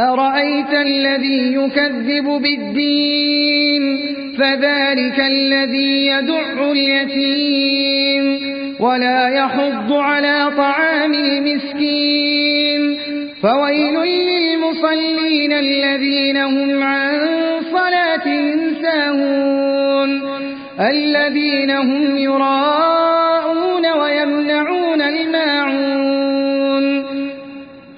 أرأيت الذي يكذب بالدين فذلك الذي يدع اليتيم ولا يحض على طعام المسكين فويل للمصلين الذين هم عن صلاتهم ساهون الذين هم يراءون ويمنعون الماعون